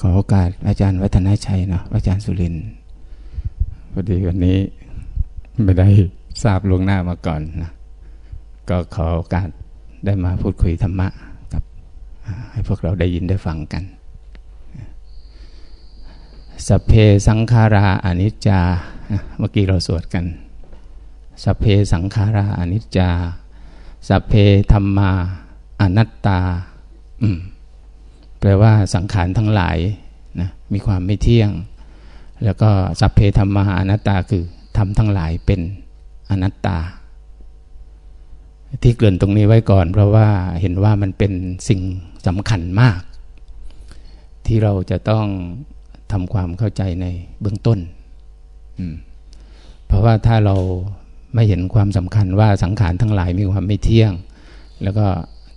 ขอโอกาสอาจารย์วัฒนชัยเนาะอาจารย์สุรินพอดีวันนี้ไม่ได้ทราบล่วงหน้ามาก่อนนะก็ขอโอกาสได้มาพูดคุยธรรมะกับ ให้พวกเราได้ยินได้ฟังกันสเพสังขาราอนิจจา เมื่อกี้เราสวดกันสเพสังขาราอนิจจาสเพธรรมาอนัตตา อืม แปลว่าสังขารทั้งหลายนะมีความไม่เที่ยง แล้วก็สัพเพธรรมาอนัตตาคือทำทั้งหลายเป็นอนัตตา ที่เกริ่นตรงนี้ไว้ก่อน เพราะว่าเห็นว่ามันเป็นสิ่งสำคัญมาก ที่เราจะต้องทำความเข้าใจในเบื้องต้น เพราะว่าถ้าเราไม่เห็นความสำคัญว่าสังขารทั้งหลายมีความไม่เที่ยง แล้วก็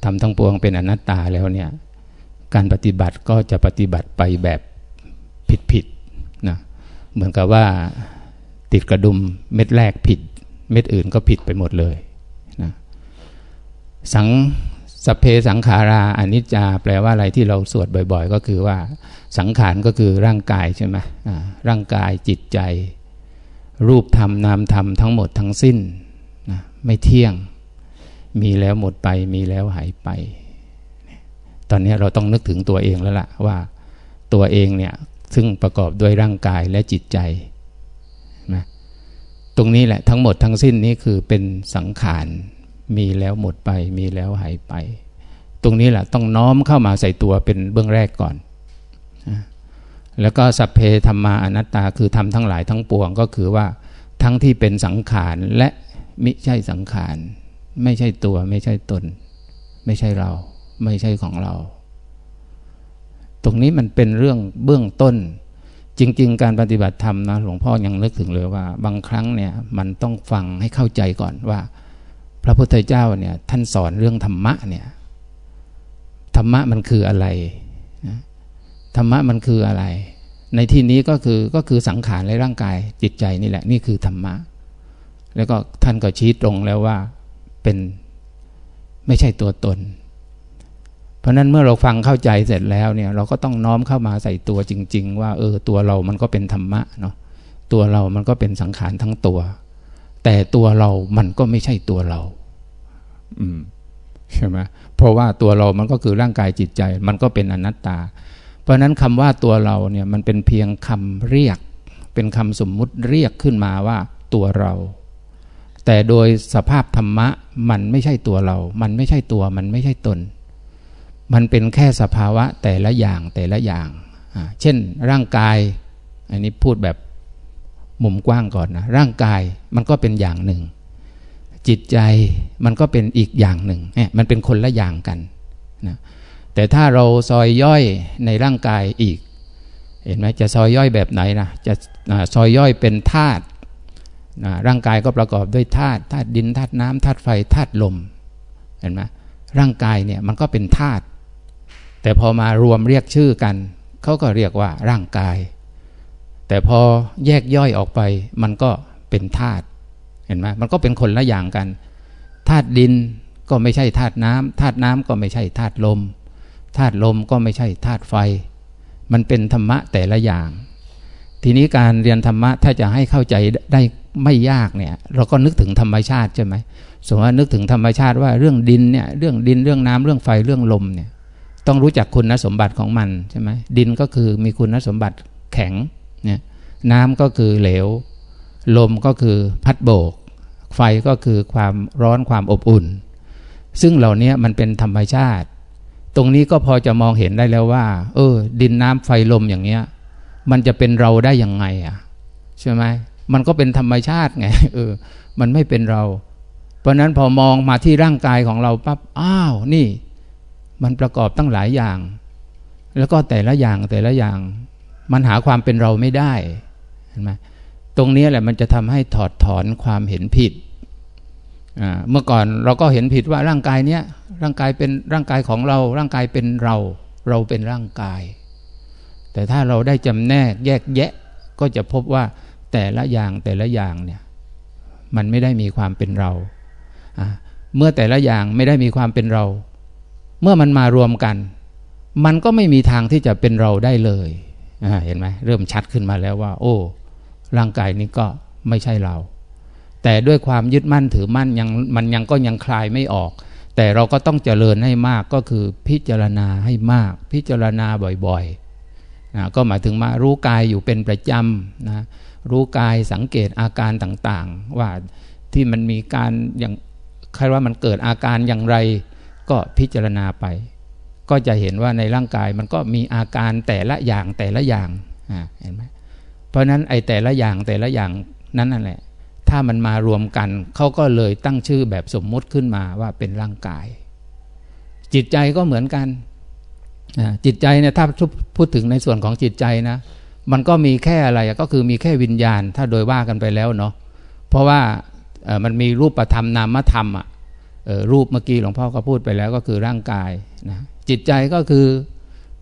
ทำทั้งปวงเป็นอนัตตาแล้วเนี่ย การปฏิบัติก็จะปฏิบัติไปแบบผิดๆนะเหมือนกับว่าติดกระดุมเม็ดแรกผิด เม็ดอื่นก็ผิดไปหมดเลยนะสังสเพสังขาราอนิจจา แปลว่าอะไรที่เราสวดบ่อย ๆ ก็คือว่าสังขารก็คือร่างกายใช่ไหมร่างกายจิตใจ รูปธรรมนามธรรมทั้งหมดทั้งสิ้นนะไม่เที่ยง มีแล้วหมดไปมีแล้วหายไป ตอนนี้เราต้องนึกถึงตัวเองแล้วล่ะว่าตัวเองเนี่ยซึ่งประกอบด้วยร่างกายและจิตใจนะตรงนี้แหละทั้งหมดทั้งสิ้นนี้คือเป็นสังขารมีแล้วหมดไป มีแล้วหายไป ตรงนี้แหละต้องน้อมเข้ามาใส่ตัวเป็นเบื้องแรกก่อน แล้วก็สัพเพธรรมาอนัตตาคือทำทั้งหลายทั้งปวงก็คือว่าทั้งที่เป็นสังขารและไมิใช่สังขาร ไม่ใช่ตัวไม่ใช่ตน ไม่ใช่เรา ไม่ใช่ของเรา ตรงนี้มันเป็นเรื่องเบื้องต้น จริง ๆ การปฏิบัติธรรมนะหลวงพ่อยังนึกถึงเลยว่า บางครั้งเนี่ยมันต้องฟังให้เข้าใจก่อนว่า พระพุทธเจ้าเนี่ยท่านสอนเรื่องธรรมะเนี่ยธรรมะมันคืออะไรธรรมะมันคืออะไร ในที่นี้ก็คือก็คือสังขารและร่างกายจิตใจนี่แหละ นี่คือธรรมะ แล้วก็ท่านก็ชี้ตรงแล้วว่าเป็นไม่ใช่ตัวตน เพราะนั้นเมื่อเราฟังเข้าใจเสร็จแล้วเนี่ยเราก็ต้องน้อมเข้ามาใส่ตัวจริง ๆ ว่าเออตัวเรามันก็เป็นธรรมะเนาะตัวเรามันก็เป็นสังขารทั้งตัว แต่ตัวเรามันก็ไม่ใช่ตัวเรา อืมใช่ไหมเพราะว่าตัวเรามันก็คือร่างกายจิตใจ มันก็เป็นอนัตตา เพราะนั้นคำว่าตัวเราเนี่ยมันเป็นเพียงคำเรียก เป็นคำสมมุติเรียกขึ้นมาว่าตัวเรา แต่โดยสภาพธรรมะมันไม่ใช่ตัวเรา มันไม่ใช่ตัว มันไม่ใช่ตน มันเป็นแค่สภาวะแต่ละอย่างแต่ละอย่าง เช่นร่างกาย อันนี้พูดแบบมุมกว้างก่อนนะ ร่างกายมันก็เป็นอย่างหนึ่ง จิตใจมันก็เป็นอีกอย่างหนึ่งเนี่ยมันเป็นคนละอย่างกันนะแต่ถ้าเราซอยย่อยในร่างกายอีก เห็นไหมจะซอยย่อยแบบไหนนะจะซอยย่อยเป็นธาตุร่างกายก็ประกอบด้วยธาตุธาตุดินธาตุน้ำธาตุไฟธาตุลมเห็นไหมร่างกายเนี่ยมันก็เป็นธาตุ แต่พอมารวมเรียกชื่อกัน เขาก็เรียกว่าร่างกาย แต่พอแยกย่อยออกไปมันก็เป็นธาตุเห็นไหมมันก็เป็นคนละอย่างกันธาตุดินก็ไม่ใช่ธาตุน้ำธาตุน้ำก็ไม่ใช่ธาตุลมธาตุลมก็ไม่ใช่ธาตุไฟ มันเป็นธรรมะแต่ละอย่าง ทีนี้การเรียนธรรมะถ้าจะให้เข้าใจได้ไม่ยากเนี่ย เราก็นึกถึงธรรมชาติใช่ไหมสมมติว่านึกถึงธรรมชาติว่าเรื่องดินเนี่ยเรื่องดินเรื่องน้ำเรื่องไฟเรื่องลมเนี่ย ต้องรู้จักคุณสมบัติของมันใช่ไหมดินก็คือมีคุณสมบัติแข็งเนี่ยน้ำก็คือเหลว ลมก็คือพัดโบก ไฟก็คือความร้อนความอบอุ่น ซึ่งเหล่านี้มันเป็นธรรมชาติ ตรงนี้ก็พอจะมองเห็นได้แล้วว่า เออ ดินน้ำไฟลมอย่างเงี้ย มันจะเป็นเราได้ยังไงอะใช่ไหมมันก็เป็นธรรมชาติไงเออ มันไม่เป็นเรา เพราะนั้นพอมองมาที่ร่างกายของเราปั๊บอ้าวนี่ มันประกอบตั้งหลายอย่าง แล้วก็แต่ละอย่างแต่ละอย่าง มันหาความเป็นเราไม่ได้เห็นไหมตรงนี้แหละมันจะทำให้ถอดถอนความเห็นผิดเมื่อก่อนเราก็เห็นผิดว่าร่างกายเนี้ยร่างกายเป็นร่างกายของเรา ร่างกายเป็นเรา เราเป็นร่างกาย แต่ถ้าเราได้จำแนกแยกแยะก็จะพบว่าแต่ละอย่างแต่ละอย่างเนี่ยมันไม่ได้มีความเป็นเรา เมื่อแต่ละอย่างไม่ได้มีความเป็นเรา เมื่อมันมารวมกัน มันก็ไม่มีทางที่จะเป็นเราได้เลยเห็นไหมเริ่มชัดขึ้นมาแล้วว่า โอ้ ร่างกายนี้ก็ไม่ใช่เรา แต่ด้วยความยึดมั่นถือมั่นยังมันยังก็ยังคลายไม่ออก แต่เราก็ต้องเจริญให้มากก็คือพิจารณาให้มาก พิจารณาบ่อยๆนะก็หมายถึงมารู้กายอยู่เป็นประจำนะรู้กายสังเกตอาการต่างๆ ว่าที่มันมีการอย่างใครว่ามันเกิดอาการอย่างไร ก็พิจารณาไป ก็จะเห็นว่าในร่างกายมันก็มีอาการแต่ละอย่างแต่ละอย่างเห็นไหมเพราะนั้นไอ้แต่ละอย่างแต่ละอย่างนั้นนั่นแหละ ถ้ามันมารวมกันเขาก็เลยตั้งชื่อแบบสมมุติขึ้นมาว่าเป็นร่างกาย จิตใจก็เหมือนกันจิตใจเนี่ยถ้าพูดถึงในส่วนของจิตใจนะ มันก็มีแค่อะไรก็คือมีแค่วิญญาณ ถ้าโดยว่ากันไปแล้วเนาะเพราะว่ามันมีรูปธรรมนามธรรมอะ รูปเมื่อกี้หลวงพ่อก็พูดไปแล้วก็คือร่างกายนะจิตใจก็คือ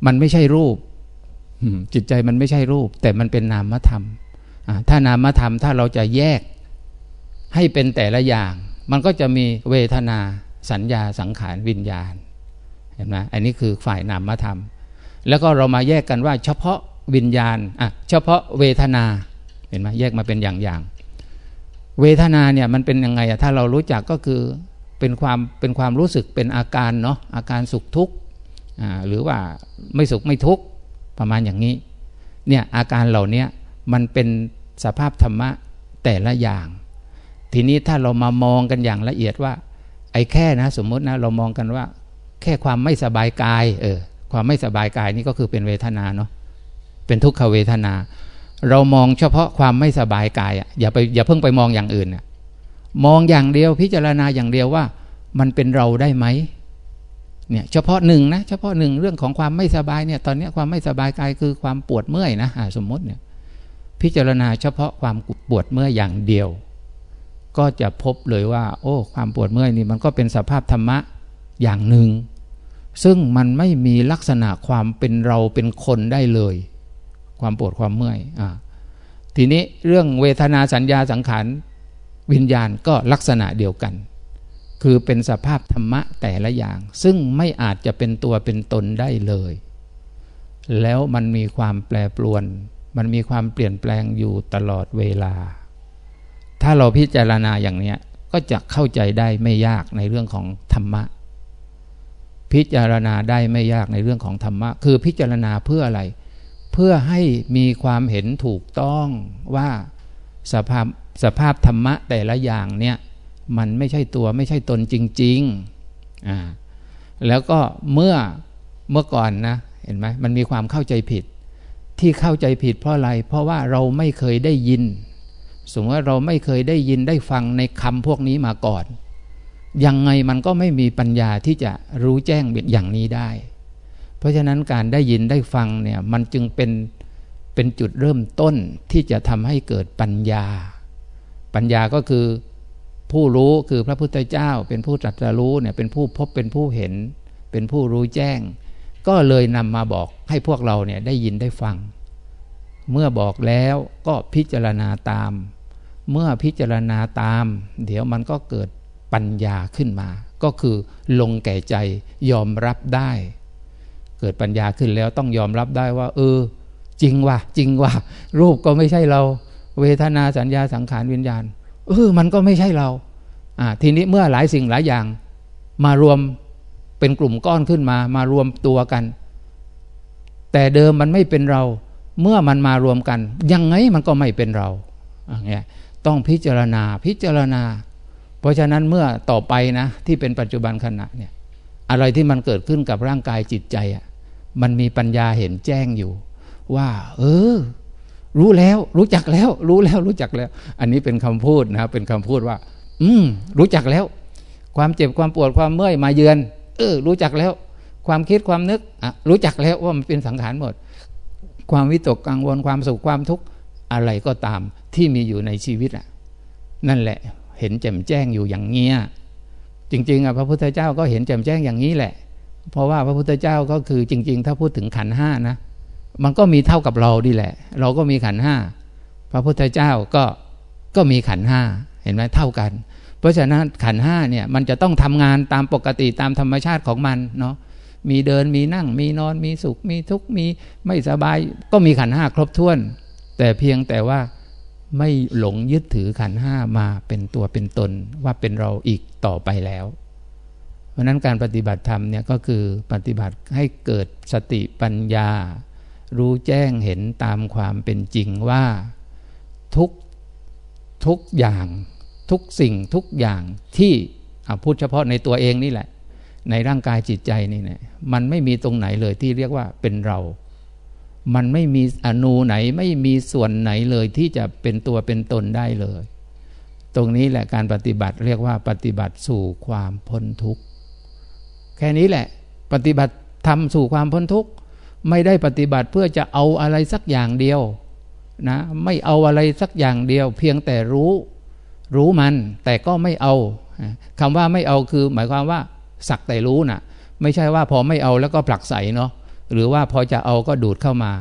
มันไม่ใช่รูป จิตใจมันไม่ใช่รูป แต่มันเป็นนามธรรมถ้านามธรรมถ้าเราจะแยกให้เป็นแต่ละอย่าง มันก็จะมีเวทนาสัญญาสังขารวิญญาณเห็นไหมอันนี้คือฝ่ายนามธรรม แล้วก็เรามาแยกกันว่าเฉพาะวิญญาณอะเฉพาะเวทนาเห็นไหมแยกมาเป็นอย่างๆเวทนาเนี่ยมันเป็นยังไงอะถ้าเรารู้จักก็คือ เป็นความเป็นความรู้สึกเป็นอาการเนาะอาการสุขทุกข์หรือว่าไม่สุขไม่ทุกข์ประมาณอย่างนี้เนี่ยอาการเหล่านี้มันเป็นสภาพธรรมะแต่ละอย่าง ทีนี้ถ้าเรามามองกันอย่างละเอียดว่า ไอ้แค่นะสมมตินะเรามองกันว่า แค่ความไม่สบายกายเออความไม่สบายกายนี่ก็คือเป็นเวทนาเนาะเป็นทุกขเวทนา เรามองเฉพาะความไม่สบายกายอะอย่าไปอย่าเพิ่งไปมองอย่างอื่นอะ มองอย่างเดียวพิจารณาอย่างเดียวว่า มันเป็นเราได้ไหมเนี่ยเฉพาะหนึ่งนะเฉพาะหนึ่งเรื่องของความไม่สบายเนี่ยตอนนี้ความไม่สบายกายคือความปวดเมื่อยนะสมมติเนี่ยพิจารณาเฉพาะความปวดเมื่อยอย่างเดียว ก็จะพบเลยว่า โอ้ ความปวดเมื่อยนี่มันก็เป็นสภาพธรรมะอย่างหนึ่ง ซึ่งมันไม่มีลักษณะความเป็นเราเป็นคนได้เลย ความปวดความเมื่อยอ่าทีนี้เรื่องเวทนาสัญญาสังขาร วิญญาณก็ลักษณะเดียวกัน คือเป็นสภาพธรรมะแต่ละอย่าง ซึ่งไม่อาจจะเป็นตัวเป็นตนได้เลย แล้วมันมีความแปรปรวน มันมีความเปลี่ยนแปลงอยู่ตลอดเวลา ถ้าเราพิจารณาอย่างนี้ก็จะเข้าใจได้ไม่ยากในเรื่องของธรรมะ พิจารณาได้ไม่ยากในเรื่องของธรรมะ คือพิจารณาเพื่ออะไร เพื่อให้มีความเห็นถูกต้องว่าสภาพ สภาพธรรมะแต่ละอย่างเนี่ยมันไม่ใช่ตัวไม่ใช่ตนจริงๆอ่าแล้วก็เมื่อเมื่อก่อนนะเห็นไหมมันมีความเข้าใจผิด ที่เข้าใจผิดเพราะอะไร เพราะว่าเราไม่เคยได้ยิน สมมติว่าเราไม่เคยได้ยินได้ฟังในคำพวกนี้มาก่อน ยังไงมันก็ไม่มีปัญญาที่จะรู้แจ้งอย่างนี้ได้ เพราะฉะนั้นการได้ยินได้ฟังเนี่ยมันจึงเป็นเป็นจุดเริ่มต้นที่จะทำให้เกิดปัญญา ปัญญาก็คือผู้รู้คือพระพุทธเจ้า เป็นผู้ตรัสรู้เนี่ยเป็นผู้พบเป็นผู้เห็น เป็นผู้รู้แจ้ง ก็เลยนำมาบอกให้พวกเราเนี่ยได้ยินได้ฟัง เมื่อบอกแล้วก็พิจารณาตาม เมื่อพิจารณาตาม เดี๋ยวมันก็เกิดปัญญาขึ้นมา ก็คือลงแก่ใจยอมรับได้ เกิดปัญญาขึ้นแล้วต้องยอมรับได้ว่า เออ จริงว่ะจริงว่ะรูปก็ไม่ใช่เรา เวทนาสัญญาสังขารวิญญาณ เออมันก็ไม่ใช่เราอ่าทีนี้เมื่อหลายสิ่งหลายอย่าง มารวมเป็นกลุ่มก้อนขึ้นมา มารวมตัวกัน แต่เดิมมันไม่เป็นเรา เมื่อมันมารวมกัน ยังไงมันก็ไม่เป็นเราอย่างเงี้ยต้องพิจารณาพิจารณา เพราะฉะนั้นเมื่อต่อไปนะ ที่เป็นปัจจุบันขณะเนี่ยอะไรที่มันเกิดขึ้นกับร่างกายจิตใจอะมันมีปัญญาเห็นแจ้งอยู่ ว่า เออ รู้แล้ว รู้จักแล้ว รู้แล้วรู้จักแล้ว อันนี้เป็นคำพูดนะเป็นคำพูดว่า อืมรู้จักแล้ว ความเจ็บความปวดความเมื่อยมาเยือน เออ รู้จักแล้ว ความคิดความนึกอะรู้จักแล้วว่ามันเป็นสังขารหมด ความวิตกกังวลความสุขความทุกข์อะไรก็ตามที่มีอยู่ในชีวิตอะ นั่นแหละ เห็นแจ่มแจ้งอยู่อย่างเงี้ยจริงๆอะพระพุทธเจ้าก็เห็นแจ่มแจ้งอย่างนี้แหละ เพราะว่าพระพุทธเจ้าก็คือจริง ๆ ถ้าพูดถึงขันห้านะ มันก็มีเท่ากับเราดีแหละ เราก็มีขันห้าพระพุทธเจ้าก็ก็มีขันห้าเห็นไหมเท่ากัน เพราะฉะนั้นขันห้าเนี่ยมันจะต้องทำงานตามปกติตามธรรมชาติของมันเนาะมีเดินมีนั่ง มีนอนมีสุข มีทุกข์มีไม่สบาย ก็มีขันห้าครบถ้วน แต่เพียงแต่ว่าไม่หลงยึดถือขันห้ามาเป็นตัวเป็นตนว่าเป็นเราอีกต่อไปแล้ว เพราะนั้นการปฏิบัติธรรมเนี่ยก็คือปฏิบัติให้เกิดสติปัญญา รู้แจ้งเห็นตามความเป็นจริงว่าทุกทุกอย่างทุกสิ่งทุกอย่างที่พูดเฉพาะในตัวเองนี่แหละ ในร่างกายจิตใจนี่เนี่ยมันไม่มีตรงไหนเลยที่เรียกว่าเป็นเรา มันไม่มีอนูไหนไม่มีส่วนไหนเลยที่จะเป็นตัวเป็นตนได้เลย ตรงนี้แหละการปฏิบัติเรียกว่าปฏิบัติสู่ความพ้นทุกข์แค่นี้แหละ ปฏิบัติทำสู่ความพ้นทุกข์ ไม่ได้ปฏิบัติเพื่อจะเอาอะไรสักอย่างเดียวนะไม่เอาอะไรสักอย่างเดียว เพียงแต่รู้รู้มัน แต่ก็ไม่เอาคำว่าไม่เอาคือ หมายความว่า สักแต่รู้นะ่ะ ไม่ใช่ว่าพอไม่เอาแล้วก็ผลักใส่เนาะหรือว่าพอจะเอาก็ดูดเข้ามา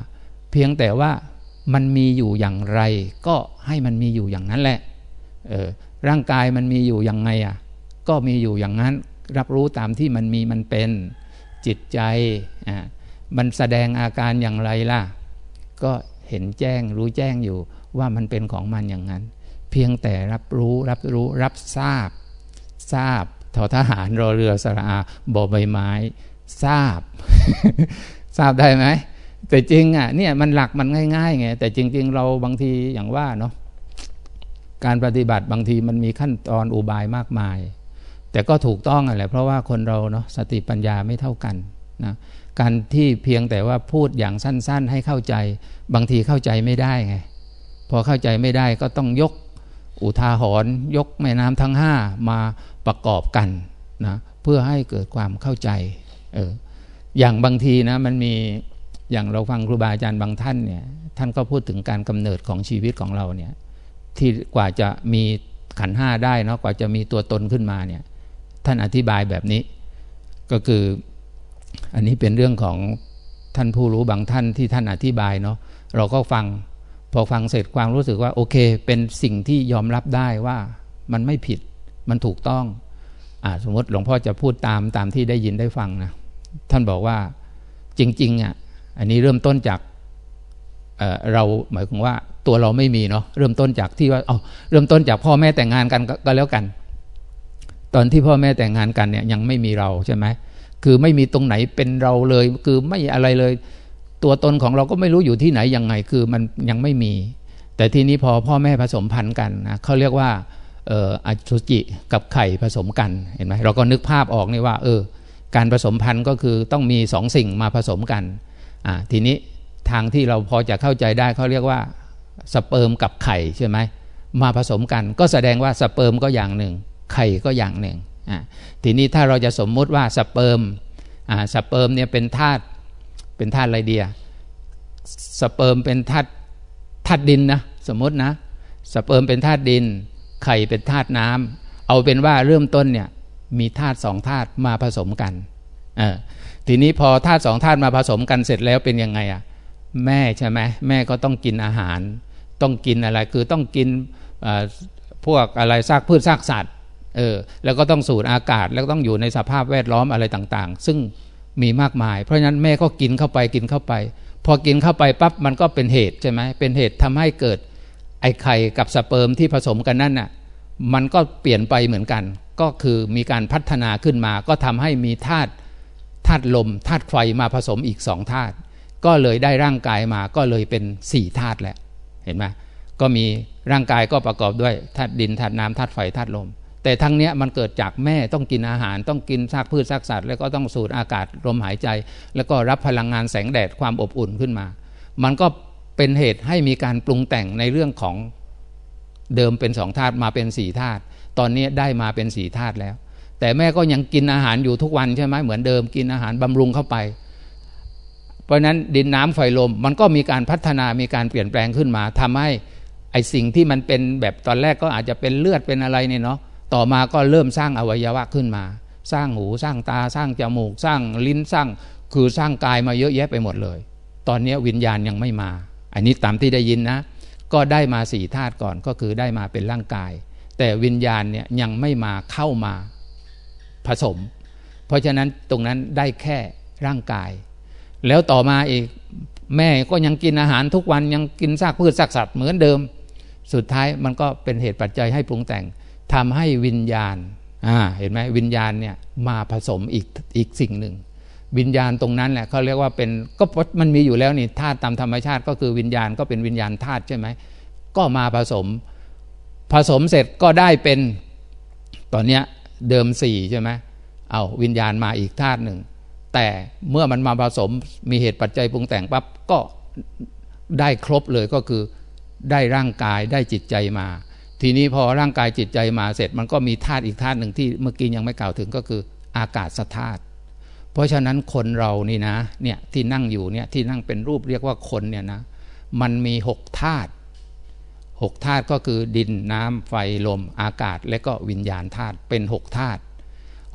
เพียงแต่ว่ามันมีอยู่อย่างไร ก็ให้มันมีอยู่อย่างนั้นแหละออร่างกายมันมีอยู่อย่างไงอะก็มีอยู่อย่างนั้น รับรู้ตามที่มันมีมันเป็นจิตใจอ่า มันแสดงอาการอย่างไรล่ะ ก็เห็นแจ้งรู้แจ้งอยู่ว่ามันเป็นของมันอย่างนั้น เพียงแต่รับรู้รับรู้รับทราบ ทราบทอทหารรอเรือสระอาบอใบไม้ ทราบ ทราบได้ไหมแต่จริงอะเนี่ยมันหลักมันง่ายๆไงแต่จริง ๆ เราบางทีอย่างว่าเนาะการปฏิบัติบางทีมันมีขั้นตอนอุบายมากมาย แต่ก็ถูกต้องอะไรเพราะว่าคนเราเนาะสติปัญญาไม่เท่ากันนะ การที่เพียงแต่ว่าพูดอย่างสั้น ๆ ให้เข้าใจ บางทีเข้าใจไม่ได้ไงพอเข้าใจไม่ได้ก็ต้องยกอุทาหรณ์ยกแม่น้ำทั้งห้ามาประกอบกันนะเพื่อให้เกิดความเข้าใจเอออย่างบางทีนะมันมีอย่างเราฟังครูบาอาจารย์บางท่านเนี่ยท่านก็พูดถึงการกำเนิดของชีวิตของเราเนี่ยที่กว่าจะมีขันห้าได้เนาะกว่าจะมีตัวตนขึ้นมาเนี่ยท่านอธิบายแบบนี้ ก็คือ อันนี้เป็นเรื่องของท่านผู้รู้บางท่านที่ท่านอธิบายเนาะเราก็ฟัง พอฟังเสร็จความรู้สึกว่าโอเค เป็นสิ่งที่ยอมรับได้ว่ามันไม่ผิดมันถูกต้องอสมมติหลวงพ่อจะพูดตามตามที่ได้ยินได้ฟังนะท่านบอกว่าจริงๆอะอันนี้เริ่มต้นจากเเราหมายถึงว่าตัวเราไม่มีเนาะเริ่มต้นจากที่ว่าเอาเริ่มต้นจากพ่อแม่แต่งงานกันก็แล้วกัน ตอนที่พ่อแม่แต่งงานกันเนี่ยยังไม่มีเราใช่ไหม คือไม่มีตรงไหนเป็นเราเลย คือไม่อะไรเลย ตัวตนของเราก็ไม่รู้อยู่ที่ไหนยังไง คือมันยังไม่มี แต่ทีนี้พอพ่อแม่ผสมพันธุ์กันนะเขาเรียกว่าเอออสุจิกับไข่ผสมกันเห็นไหมเราก็นึกภาพออกนี่ว่า เออ การผสมพันธุ์ก็คือต้องมีสองสิ่งมาผสมกันอ่าทีนี้ทางที่เราพอจะเข้าใจได้เขาเรียกว่าสเปิร์มกับไข่ใช่ไหมมาผสมกัน ก็แสดงว่าสเปิร์มก็อย่างหนึ่ง ไข่ก็อย่างหนึ่ง ทีนี้ถ้าเราจะสมมุติว่าสเปิร์มสเปิร์มเนี่ยเป็นธาตุเป็นธาตุอะไรเดียสเปิร์มเป็นธาตุธาตุดินนะสมมตินะ สเปิร์มเป็นธาตุดิน ไข่เป็นธาตุน้ำเอาเป็นว่าเริ่มต้นเนี่ยมีธาตุสองธาตุมาผสมกันทีนี้พอธาตุสองธาตุมาผสมกันเสร็จแล้วเป็นยังไงอะแม่ใช่ไหมแม่ก็ต้องกินอาหาร ต้องกินอะไรคือต้องกินพวกอะไรซากพืชซากสัตว์ เออแล้วก็ต้องสูดอากาศแล้วต้องอยู่ในสภาพแวดล้อมอะไรต่างๆ ซึ่งมีมากมาย เพราะฉะนั้นแม่ก็กินเข้าไปกินเข้าไป พอกินเข้าไปปั๊บมันก็เป็นเหตุใช่ไหมเป็นเหตุทำให้เกิดไอไข่กับสเปิร์มที่ผสมกันนั่นน่ะมันก็เปลี่ยนไปเหมือนกัน ก็คือมีการพัฒนาขึ้นมา ก็ทำให้มีธาตุธาตุลมธาตุไฟมาผสมอีกสองธาตุก็เลยได้ร่างกายมาก็เลยเป็นสี่ธาตุแหละเห็นไหมก็มีร่างกายก็ประกอบด้วยธาตุดินธาตุน้ำธาตุไฟธาตุลม แต่ทั้งนี้มันเกิดจากแม่ต้องกินอาหารต้องกินซากพืชซากสัตว์ แล้วก็ต้องสูดอากาศลมหายใจ แล้วก็รับพลังงานแสงแดดความอบอุ่นขึ้นมา มันก็เป็นเหตุให้มีการปรุงแต่งในเรื่องของเดิมเป็นสองธาตุมาเป็นสี่ธาตุตอนนี้ได้มาเป็นสี่ธาตุแล้ว แต่แม่ก็ยังกินอาหารอยู่ทุกวันใช่ไหมเหมือนเดิมกินอาหารบำรุงเข้าไป เพราะนั้นดินน้ำไฟลมมันก็มีการพัฒนามีการเปลี่ยนแปลงขึ้นมาทำให้ไอสิ่งที่มันเป็นแบบตอนแรกก็อาจจะเป็นเลือดเป็นอะไรเนี่ยเนาะ ต่อมาก็เริ่มสร้างอวัยวะขึ้นมา สร้างหูสร้างตาสร้างจมูก สร้างลิ้นสร้างคือสร้างกายมาเยอะแยะไปหมดเลย ตอนนี้วิญญาณยังไม่มา อันนี้ตามที่ได้ยินนะ ก็ได้มาสี่ธาตุก่อนก็คือได้มาเป็นร่างกาย แต่วิญญาณเนี่ยยังไม่มาเข้ามาผสม เพราะฉะนั้นตรงนั้นได้แค่ร่างกาย แล้วต่อมาอีกแม่ก็ยังกินอาหารทุกวันยังกินซากพืชซากสัตว์เหมือนเดิม สุดท้ายมันก็เป็นเหตุปัจจัยให้ปรุงแต่ง ทำให้วิญญาณอ่าเห็นไหมวิญญาณเนี่ยมาผสมอีกอีกสิ่งหนึ่ง วิญญาณตรงนั้นแหละเขาเรียกว่าเป็นก็มันมีอยู่แล้วนี่ธาตุตามธรรมชาติก็คือวิญญาณก็เป็นวิญญาณธาตุใช่ไหมก็มาผสม ผสมเสร็จก็ได้เป็นตอนเนี้ยเดิมสี่ใช่ไหมเอาวิญญาณมาอีกธาตุหนึ่งแต่เมื่อมันมาผสมมีเหตุปัจจัยปรุงแต่งปั๊บก็ได้ครบเลยก็คือได้ร่างกายได้จิตใจมา ทีนี้พอร่างกายจิตใจมาเสร็จ มันก็มีธาตุอีกธาตุหนึ่งที่เมื่อกี้ยังไม่กล่าวถึงก็คืออากาศธาตุเพราะฉะนั้นคนเรานี่นะเนี่ยที่นั่งอยู่เนี่ยที่นั่งเป็นรูปเรียกว่าคนเนี่ยนะมันมีหกธาตุหกธาตุก็คือดินน้ำไฟลม อากาศและก็วิญญาณธาตุเป็นหกธาตุ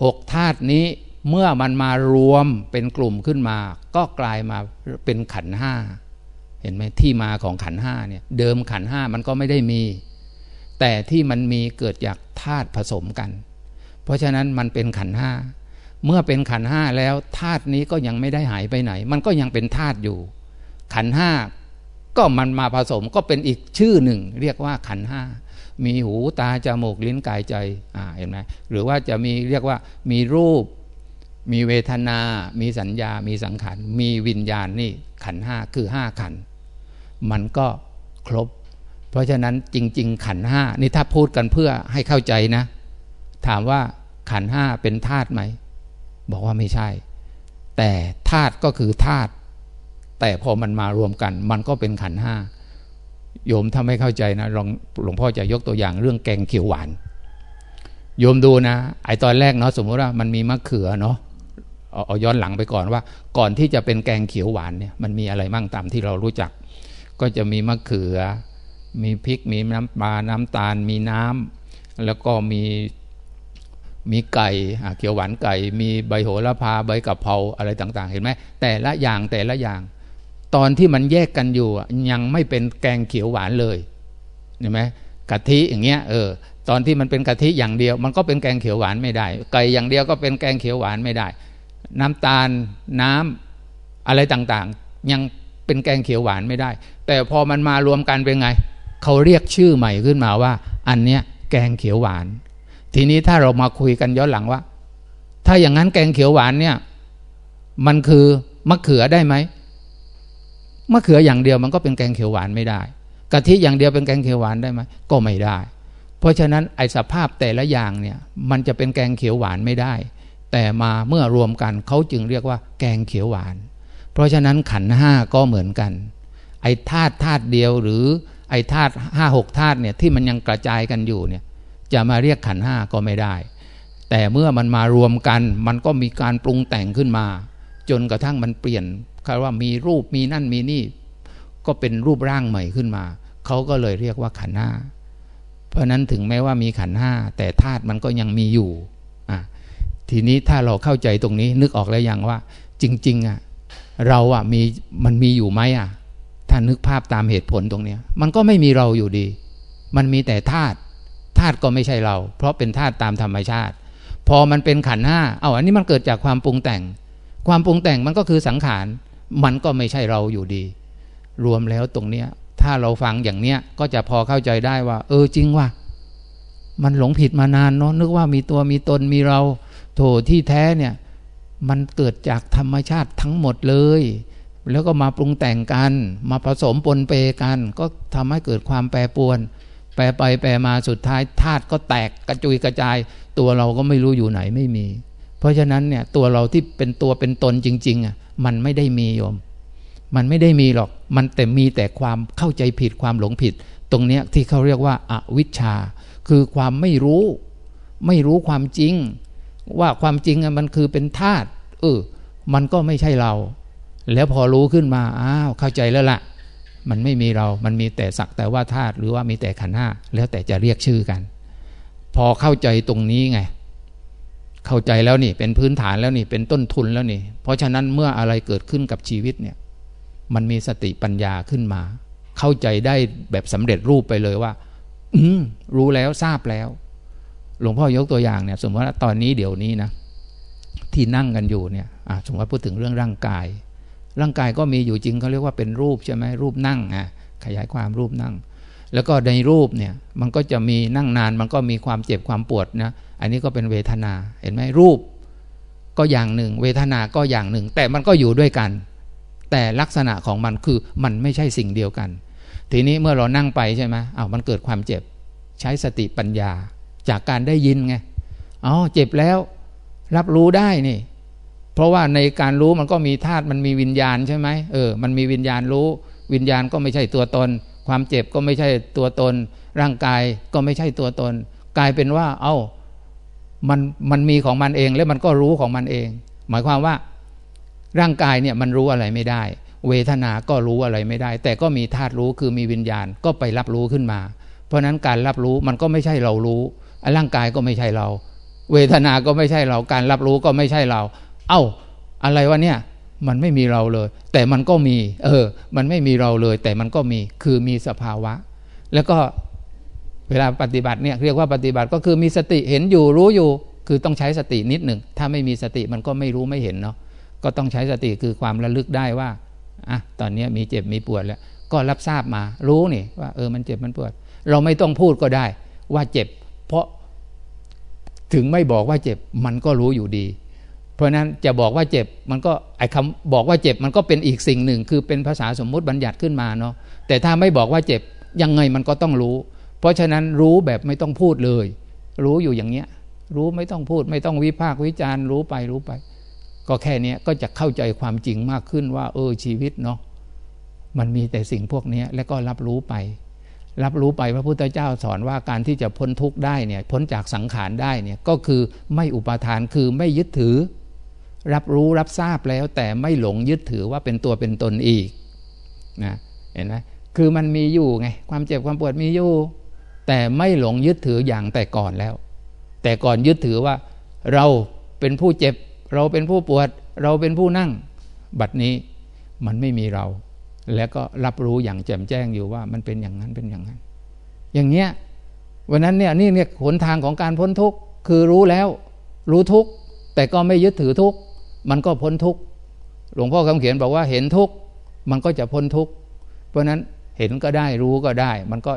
หกธาตุนี้เมื่อมันมารวมเป็นกลุ่มขึ้นมา ก็กลายมาเป็นขันห้าเห็นไหมที่มาของขันห้าเนี่ยเดิมขันห้ามันก็ไม่ได้มี แต่ที่มันมีเกิดจากธาตุผสมกัน เพราะฉะนั้นมันเป็นขันห้าเมื่อเป็นขันห้าแล้วธาตุนี้ก็ยังไม่ได้หายไปไหน มันก็ยังเป็นธาตุอยู่ ขันห้าก็มันมาผสมก็เป็นอีกชื่อหนึ่ง เรียกว่าขันห้ามีหูตาจมูกลิ้นกายใจอ่าเห็นไหมหรือว่าจะมีเรียกว่ามีรูป มีเวทนา มีสัญญา มีสังขารมีวิญญาณนี่ขันห้าคือห้าขัน มันก็ครบ เพราะฉะนั้นจริง ๆ ขันห้านี่ถ้าพูดกันเพื่อให้เข้าใจนะ ถามว่าขันห้าเป็นธาตุไหม บอกว่าไม่ใช่ แต่ธาตุก็คือธาตุแต่พอมันมารวมกัน มันก็เป็นขันห้าโยมถ้าไม่เข้าใจนะหลวงพ่อจะยกตัวอย่างเรื่องแกงเขียวหวาน โยมดูนะ ไอตอนแรกเนาะสมมติว่ามันมีมะเขือเนาะเอาย้อนหลังไปก่อนว่า ก่อนที่จะเป็นแกงเขียวหวานเนี่ยมันมีอะไรมั่งตามที่เรารู้จัก ก็จะมีมะเขือ มีพริกมีน้ำปลาน้ำตาลมีน้ำแล้วก็มีมีไก่เขียวหวานไก่ มีใบโหระพาใบกะเพราอะไรต่าง ๆ เห็นไหมแต่ละอย่างแต่ละอย่าง ตอนที่มันแยกกันอยู่ยังไม่เป็นแกงเขียวหวานเลยเห็นไหมกะทิอย่างเงี้ยเออตอนที่มันเป็นกะทิอย่างเดียว มันก็เป็นแกงเขียวหวานไม่ได้ ไก่อย่างเดียวก็เป็นแกงเขียวหวานไม่ได้ น้ำตาลน้ำอะไรต่างๆ ยังเป็นแกงเขียวหวานไม่ได้ แต่พอมันมารวมกันเป็นไง เขาเรียกชื่อใหม่ขึ้นมาว่า อันเนี้ยแกงเขียวหวาน ทีนี้ถ้าเรามาคุยกันย้อนหลังว่า ถ้าอย่างนั้นแกงเขียวหวานเนี่ย มันคือมะเขือได้ไหมมะเขืออย่างเดียวมันก็เป็นแกงเขียวหวานไม่ได้กะทิอย่างเดียวเป็นแกงเขียวหวานได้ไหมก็ไม่ได้ เพราะฉะนั้นไอสภาพแต่ละอย่างเนี่ย มันจะเป็นแกงเขียวหวานไม่ได้ แต่มาเมื่อรวมกันเขาจึงเรียกว่า แกงเขียวหวาน เพราะฉะนั้นขันห้าก็เหมือนกัน ไอ้ธาตุธาตุเดียวหรือ ไอ้ธาตุห้าหกธาตุเนี่ยที่มันยังกระจายกันอยู่เนี่ยจะมาเรียกขันห้าก็ไม่ได้ แต่เมื่อมันมารวมกัน มันก็มีการปรุงแต่งขึ้นมา จนกระทั่งมันเปลี่ยนคำว่ามีรูปมีนั่นมีนี่ ก็เป็นรูปร่างใหม่ขึ้นมาเขาก็เลยเรียกว่าขันห้าเพราะนั้นถึงแม้ว่ามีขันห้าแต่ธาตุมันก็ยังมีอยู่ทีนี้ถ้าเราเข้าใจตรงนี้นึกออกแล้วยังว่า จริง ๆอะเราอะมีมันมีอยู่ไหมอะ ถ้านึกภาพตามเหตุผลตรงเนี้ยมันก็ไม่มีเราอยู่ดี มันมีแต่ธาตุธาตุก็ไม่ใช่เรา เพราะเป็นธาตุตามธรรมชาติ พอมันเป็นขันห้าเอาอันนี้มันเกิดจากความปรุงแต่ง ความปรุงแต่งมันก็คือสังขาร มันก็ไม่ใช่เราอยู่ดี รวมแล้วตรงเนี้ย ถ้าเราฟังอย่างเนี้ยก็จะพอเข้าใจได้ว่า เออจริงว่า มันหลงผิดมานานเนาะนึกว่ามีตัวมีตนมีเรา โถที่แท้เนี่ย มันเกิดจากธรรมชาติทั้งหมดเลย แล้วก็มาปรุงแต่งกัน มาผสมปนเปกัน ก็ทำให้เกิดความแปรปวน แปรไปแปรมาสุดท้ายธาตุก็แตกกระจุยกระจาย ตัวเราก็ไม่รู้อยู่ไหนไม่มี เพราะฉะนั้นเนี่ยตัวเราที่เป็นตัวเป็นตนจริงๆอะมันไม่ได้มีโยม มันไม่ได้มีหรอก มันแต่มีแต่ความเข้าใจผิดความหลงผิด ตรงเนี้ยที่เขาเรียกว่าอาวิชชา คือความไม่รู้ ไม่รู้ความจริง ว่าความจริงมันคือเป็นธาตุเออมันก็ไม่ใช่เรา แล้วพอรู้ขึ้นมาอ้าวเข้าใจแล้วละ่ะ มันไม่มีเรา มันมีแต่สักแต่ว่าธาตุหรือว่ามีแต่ขันห้าแล้วแต่จะเรียกชื่อกัน พอเข้าใจตรงนี้ไง เข้าใจแล้วนี่ เป็นพื้นฐานแล้วนี่ เป็นต้นทุนแล้วนี่ เพราะฉะนั้นเมื่ออะไรเกิดขึ้นกับชีวิตเนี่ย มันมีสติปัญญาขึ้นมา เข้าใจได้แบบสำเร็จรูปไปเลยว่า อืรู้แล้วทราบแล้ว หลวงพ่อยกตัวอย่างเนี่ย สมมติว่าตอนนี้เดี๋ยวนี้นะที่นั่งกันอยู่เนี่ยสมมติพูดถึงเรื่องร่างกาย ร่างกายก็มีอยู่จริงเขาเรียกว่าเป็นรูปใช่ไหมรูปนั่งอะขยายความรูปนั่ง แล้วก็ในรูปเนี่ยมันก็จะมีนั่งนานมันก็มีความเจ็บความปวดนะอันนี้ก็เป็นเวทนาเห็นไหมรูป ก็อย่างหนึ่ง เวทนาก็อย่างหนึ่ง แต่มันก็อยู่ด้วยกัน แต่ลักษณะของมันคือมันไม่ใช่สิ่งเดียวกัน ทีนี้เมื่อเรานั่งไปใช่ไหมอ้าวมันเกิดความเจ็บ ใช้สติปัญญาจากการได้ยินไงอ๋อเจ็บแล้ว รับรู้ได้นี่ เพราะว่าในการรู้มันก็มีธาตุมันมีวิญญาณใช่ไหมเออมันมีวิญญาณรู้ วิญญาณก็ไม่ใช่ตัวตน ความเจ็บก็ไม่ใช่ตัวตน ร่างกายก็ไม่ใช่ตัวตน กลายเป็นว่า เอา้ามันมันมีของมันเองแล้วมันก็รู้ของมันเอง หมายความว่า ร่างกายเนี่ยมันรู้อะไรไม่ได้ เวทนาก็รู้อะไรไม่ได้ แต่ก็มีธาตุรู้คือมีวิญญาณก็ไปรับรู้ขึ้นมา เพราะนั้นการรับรู้มันก็ไม่ใช่เรารู้ร่างกายก็ไม่ใช่เรา เวทนาก็ไม่ใช่เราการรับรู้ก็ไม่ใช่เรา เอา้าอะไรวะเนี่ยมันไม่มีเราเลย แต่มันก็มี เออ มันไม่มีเราเลย แต่มันก็มีคือมีสภาวะ แล้วก็เวลาปฏิบัติเนี่ยเรียกว่าปฏิบัติก็คือมีสติเห็นอยู่รู้อยู่ คือต้องใช้สตินิดหนึ่งถ้าไม่มีสติมันก็ไม่รู้ไม่เห็นเนาะก็ต้องใช้สติคือความระลึกได้ว่าอะตอนนี้มีเจ็บมีปวดแล้ว ก็รับทราบมารู้นี่ว่าเออมันเจ็บมันปวด เราไม่ต้องพูดก็ได้ว่าเจ็บ เพราะถึงไม่บอกว่าเจ็บมันก็รู้อยู่ดี ราะนั้นจะบอกว่าเจ็บมันก็ไอ้คำบอกว่าเจ็บมันก็เป็นอีกสิ่งหนึ่ง คือเป็นภาษาสมมุติบัญญัติขึ้นมาเนาะแต่ถ้าไม่บอกว่าเจ็บยังไงมันก็ต้องรู้ เพราะฉะนั้นรู้แบบไม่ต้องพูดเลย รู้อยู่อย่างเนี้ย รู้ไม่ต้องพูด ไม่ต้องวิพากษ์วิจารณ์รู้ไปรู้ไป ก็แค่นี้ก็จะเข้าใจความจริงมากขึ้นว่า เออชีวิตเนาะมันมีแต่สิ่งพวกนี้แล้วก็รับรู้ไป รับรู้ไปพระพุทธเจ้าสอนว่าการที่จะพ้นทุกข์ได้เนี่ยพ้นจากสังขารได้เนี่ยก็คือไม่อุปาทานคือไม่ยึดถือ รับรู้รับทราบแล้ว แต่ไม่หลงยึดถือว่าเป็นตัวเป็นตนอีกนะเห็นไหมคือมันมีอยู่ไงความเจ็บความปวดมีอยู่ แต่ไม่หลงยึดถืออย่างแต่ก่อนแล้ว แต่ก่อนยึดถือว่า เราเป็นผู้เจ็บ เราเป็นผู้ปวด เราเป็นผู้นั่ง บัดนี้มันไม่มีเรา แล้วก็รับรู้อย่างแจ่มแจ้งอยู่ว่ามันเป็นอย่างนั้นเป็นอย่างนั้น อย่างเงี้ยวันนั้นเนี่ยนี่เนี่ยหนทางของการพ้นทุกข์คือรู้แล้ว รู้ทุกข์แต่ก็ไม่ยึดถือทุกข์ มันก็พ้นทุกข์หลวงพ่อคำเขียนบอกว่าเห็นทุกข์มันก็จะพ้นทุกข์เพราะนั้นเห็นก็ได้รู้ก็ได้ มันก็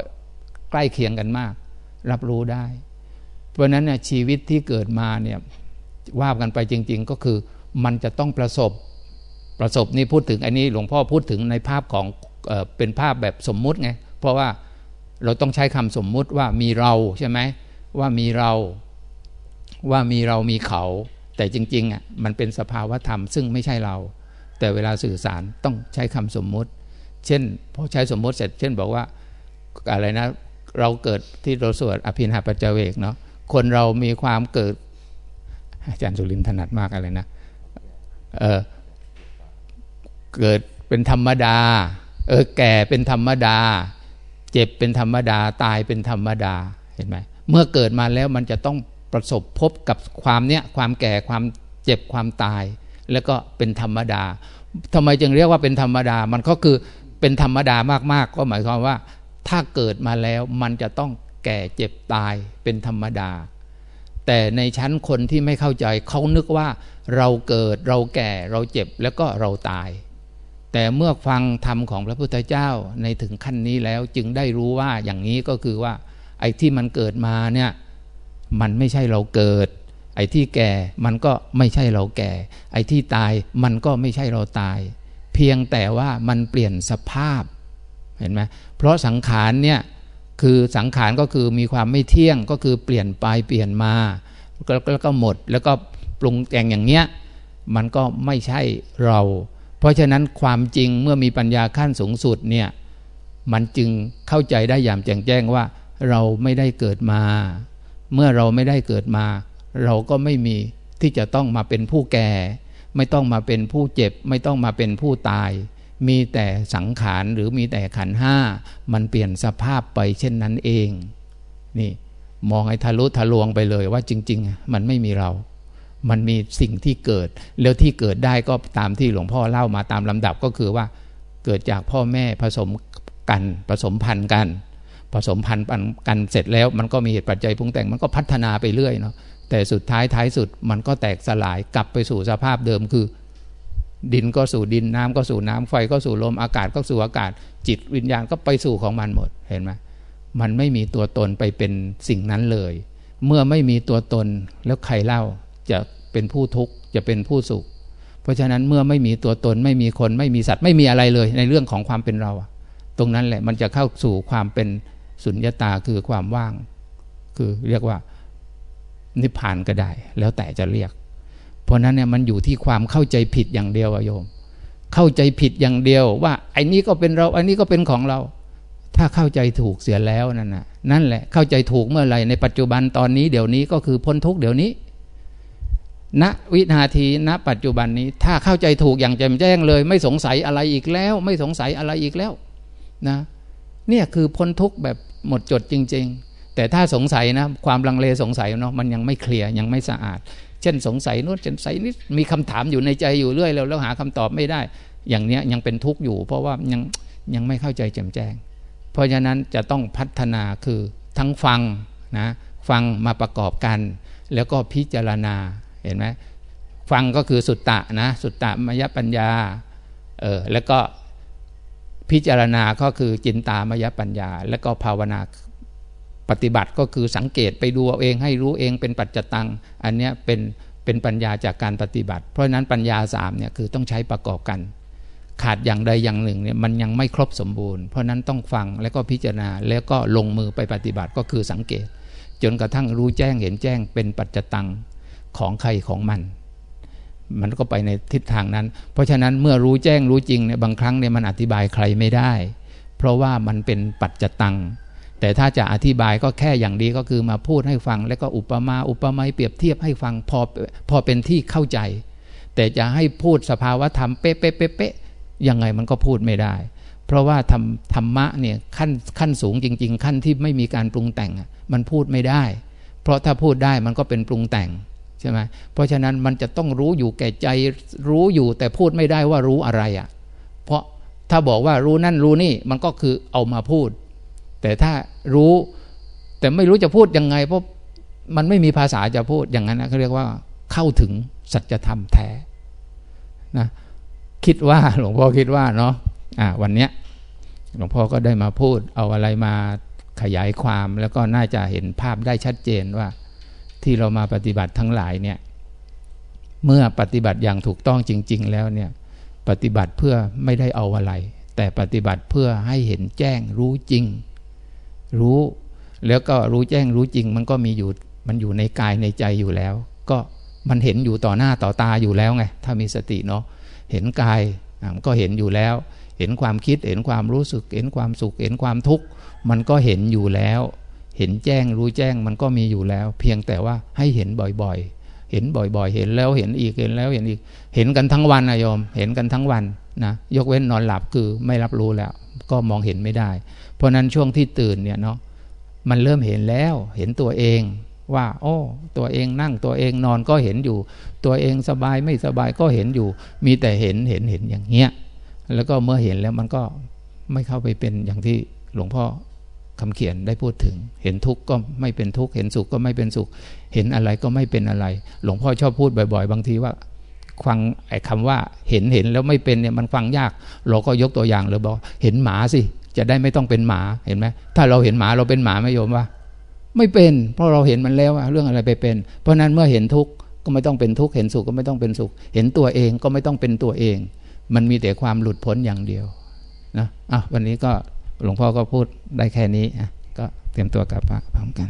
ใกล้เคียงกันมาก รับรู้ได้ เพราะนั้นเนี่ยชีวิตที่เกิดมาเนี่ยว่ากันไปจริง ๆ ก็คือมันจะต้องประสบประสบนี่พูดถึงอันนี้หลวงพ่อพูดถึงในภาพของเอเป็นภาพแบบสมมุติไงเพราะว่าเราต้องใช้คำสมมุติว่ามีเราใช่ไหมว่ามีเรา ว่ามีเรามีเขา แต่จริงๆอะมันเป็นสภาวธรรมซึ่งไม่ใช่เรา แต่เวลาสื่อสารต้องใช้คำสมมุติ เช่นพอใช้สมมุติเสร็จ เช่นบอกว่าอะไรนะ เราเกิดที่เราสวดอภินหาปัจเจเวกเนาะคนเรามีความเกิด อาจารย์สุรินถนัดมากอะไรนะเออเกิดเป็นธรรมดา เออแก่เป็นธรรมดา เจ็บเป็นธรรมดา ตายเป็นธรรมดาเห็นไหมเมื่อเกิดมาแล้วมันจะต้อง ประสบพบกับความเนี้ยความแก่ความเจ็บความตาย แล้วก็เป็นธรรมดาทำไมจึงเรียกว่าเป็นธรรมดา มันก็คือเป็นธรรมดามากๆ ก็หมายความว่า ถ้าเกิดมาแล้วมันจะต้องแก่เจ็บตายเป็นธรรมดา แต่ในชั้นคนที่ไม่เข้าใจเขานึกว่าเราเกิดเราแก่เราเจ็บแล้วก็เราตาย แต่เมื่อฟังธรรมของพระพุทธเจ้าในถึงขั้นนี้แล้วจึงได้รู้ว่าอย่างนี้ก็คือว่าไอ้ที่มันเกิดมาเนี่ย มันไม่ใช่เราเกิด ไอ้ที่แก่มันก็ไม่ใช่เราแก่ ไอ้ที่ตายมันก็ไม่ใช่เราตาย เพียงแต่ว่ามันเปลี่ยนสภาพเห็นไหมเพราะสังขารเนี่ยคือสังขารก็คือมีความไม่เที่ยงก็คือเปลี่ยนไปเปลี่ยนมาแล้วก็หมดแล้วก็ปรุงแต่งอย่างเนี้ยมันก็ไม่ใช่เรา เพราะฉะนั้นความจริงเมื่อมีปัญญาขั้นสูงสุดเนี่ยมันจึงเข้าใจได้อย่างแจ่งแจ้งว่าเราไม่ได้เกิดมา เมื่อเราไม่ได้เกิดมา เราก็ไม่มีที่จะต้องมาเป็นผู้แก่ ไม่ต้องมาเป็นผู้เจ็บ ไม่ต้องมาเป็นผู้ตาย มีแต่สังขารหรือมีแต่ขันห้า มันเปลี่ยนสภาพไปเช่นนั้นเอง นี่มองให้ทะลุทะลวงไปเลยว่าจริง ๆ มันไม่มีเรา มันมีสิ่งที่เกิด แล้วที่เกิดได้ก็ตามที่หลวงพ่อเล่ามาตามลำดับก็คือว่า เกิดจากพ่อแม่ผสมกันผสมพันธุ์กัน ผสมพันธุ์กันเสร็จแล้วมันก็มีเหตุปัจจัยปรุงแต่งมันก็พัฒนาไปเรื่อยเนาะแต่สุดท้ายท้ายสุดมันก็แตกสลายกลับไปสู่สภาพเดิมคือ ดินก็สู่ดินน้ำก็สู่น้ำไฟก็สู่ลมอากาศก็สู่อากาศ จิตวิญญาณก็ไปสู่ของมันหมดเห็นไหมมันไม่มีตัวตนไปเป็นสิ่งนั้นเลย เมื่อไม่มีตัวตนแล้วใครเล่าจะเป็นผู้ทุกข์จะเป็นผู้สุข เพราะฉะนั้นเมื่อไม่มีตัวตนไม่มีคนไม่มีสัตว์ไม่มีอะไรเลย ในเรื่องของความเป็นเรา ตรงนั้นแหละมันจะเข้าสู่ความเป็น สุญญตาคือความว่าง คือเรียกว่านิพพานก็ได้ แล้วแต่จะเรียก เพราะนั้นเนี่ยมันอยู่ที่ความเข้าใจผิดอย่างเดียวโยม เข้าใจผิดอย่างเดียวว่าไอ้นี้ก็เป็นเราไอ้นี้ก็เป็นของเรา ถ้าเข้าใจถูกเสียแล้วนั่นน่ะนั่นแหละเข้าใจถูกเมื่อไหร่ในปัจจุบันตอนนี้เดี๋ยวนี้ก็คือพ้นทุกเดี๋ยวนี้ณวินาทีณปัจจุบันนี้ ถ้าเข้าใจถูกอย่างแจ่มแจ้งเลย ไม่สงสัยอะไรอีกแล้ว ไม่สงสัยอะไรอีกแล้ว นะ เนี่ยคือพ้นทุกแบบหมดจดจริง ๆ แต่ถ้าสงสัยนะความลังเลสงสัยเนาะมันยังไม่เคลียร์ยังไม่สะอาด เช่นสงสัยนู้นสงสัยนี้มีคำถามอยู่ในใจอยู่เรื่อยแล้วแล้วหาคำตอบไม่ได้ อย่างเนี้ยยังเป็นทุกข์อยู่ เพราะว่ายังยังไม่เข้าใจแจ่มแจ้ง เพราะฉะนั้นจะต้องพัฒนาคือทั้งฟังนะฟังมาประกอบกัน แล้วก็พิจารณาเห็นไหมฟังก็คือสุตตะนะสุตตะมยปัญญาเออแล้วก็ พิจารณาก็คือจินตามยปัญญา แล้วก็ภาวนาปฏิบัติก็คือสังเกตไปดูเอาเองให้รู้เองเป็นปัจจตัง อันนี้เป็นเป็นปัญญาจากการปฏิบัติ เพราะนั้นปัญญาสามเนี่ยคือต้องใช้ประกอบกัน ขาดอย่างใดอย่างหนึ่งเนี่ยมันยังไม่ครบสมบูรณ์ เพราะนั้นต้องฟังแล้วก็พิจารณาแล้วก็ลงมือไปปฏิบัติก็คือสังเกต จนกระทั่งรู้แจ้งเห็นแจ้งเป็นปัจจตังของใครของมัน มันก็ไปในทิศทางนั้น เพราะฉะนั้นเมื่อรู้แจ้งรู้จริงเนี่ยบางครั้งเนี่ยมันอธิบายใครไม่ได้ เพราะว่ามันเป็นปัจจตัง แต่ถ้าจะอธิบายก็แค่อย่างดีก็คือมาพูดให้ฟัง แล้วก็อุปมาอุปไมยเปรียบเทียบให้ฟังพอพอเป็นที่เข้าใจ แต่จะให้พูดสภาวะธรรมเป๊ะเป๊ะเป๊ะยังไงมันก็พูดไม่ได้ เพราะว่าธรรมธรรมะเนี่ยขั้นขั้นสูงจริง ๆ ขั้นที่ไม่มีการปรุงแต่งมันพูดไม่ได้ เพราะถ้าพูดได้มันก็เป็นปรุงแต่ง ช่ไหมเพราะฉะนั้นมันจะต้องรู้อยู่แก่ใจรู้อยู่แต่พูดไม่ได้ว่ารู้อะไรอะ่ะ เพราะถ้าบอกว่ารู้นั่นรู้นี่มันก็คือเอามาพูด แต่ถ้ารู้แต่ไม่รู้จะพูดยังไง เพราะมันไม่มีภาษาจะพูดอย่างนั้นนะเขาเรียกว่าเข้าถึงสัจธรรมแท้นะคิดว่าหลวงพ่อคิดว่าเนาะอ่าวันเนี้ยหลวงพ่อก็ได้มาพูดเอาอะไรมาขยายความแล้วก็น่าจะเห็นภาพได้ชัดเจนว่า ที่เรามาปฏิบัติทั้งหลายเนี่ยเมื่อปฏิบัติอย่างถูกต้องจริง ๆ แล้วเนี่ยปฏิบัติเพื่อไม่ได้เอาอะไร แต่ปฏิบัติเพื่อให้เห็นแจ้งรู้จริง รู้ แล้วก็รู้แจ้งรู้จริง มันก็มีอยู่มันอยู่ในกายในใจอยู่แล้ว ก็มันเห็นอยู่ต่อหน้าต่อตาอยู่แล้วไงถ้ามีสติเนาะเห็นกายก็เห็นอยู่แล้ว เห็นความคิดเห็นความรู้สึก เห็นความสุข เห็นความทุกข์ มันก็เห็นอยู่แล้ว เห็นแจ้งรู้แจ้งมันก็มีอยู่แล้ว เพียงแต่ว่าให้เห็นบ่อยๆ เห็นบ่อยๆ เห็นแล้วเห็นอีกเห็นแล้วเห็นอีก เห็นกันทั้งวันนะโยม เห็นกันทั้งวันนะยกเว้นนอนหลับคือไม่รับรู้แล้ว ก็มองเห็นไม่ได้ เพราะนั้นช่วงที่ตื่นเนี่ยเนาะมันเริ่มเห็นแล้วเห็นตัวเองว่า โอ้ ตัวเองนั่งตัวเองนอนก็เห็นอยู่ ตัวเองสบายไม่สบายก็เห็นอยู่ มีแต่เห็นเห็นเห็นอย่างเงี้ยแล้วก็เมื่อเห็นแล้วมันก็ไม่เข้าไปเป็นอย่างที่หลวงพ่อ คำเขียนได้พูดถึง เห็นทุกข์ก็ไม่เป็นทุกข์เห็นสุขก็ไม่เป็นสุข เห็นอะไรก็ไม่เป็นอะไร หลวงพ่อชอบพูดบ่อยๆ บางทีว่าฟังไอ้คำว่าเห็นเห็นแล้วไม่เป็นเนี่ยมันฟังยาก เราก็ยกตัวอย่างเลยบอกเห็นหมาสิจะได้ไม่ต้องเป็นหมาเห็นไหมถ้าเราเห็นหมาเราเป็นหมาไหมโยมว่าไม่เป็น เพราะเราเห็นมันแล้วเรื่องอะไรไปเป็น เพราะนั้นเมื่อเห็นทุกข์ก็ไม่ต้องเป็นทุกข์เห็นสุขก็ไม่ต้องเป็นสุข เห็นตัวเองก็ไม่ต้องเป็นตัวเอง มันมีแต่ความหลุดพ้นอย่างเดียวนะอะวันนี้ก็ หลวงพ่อก็พูดได้แค่นี้ก็เตรียมตัวกลับพร้อมกัน